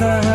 time.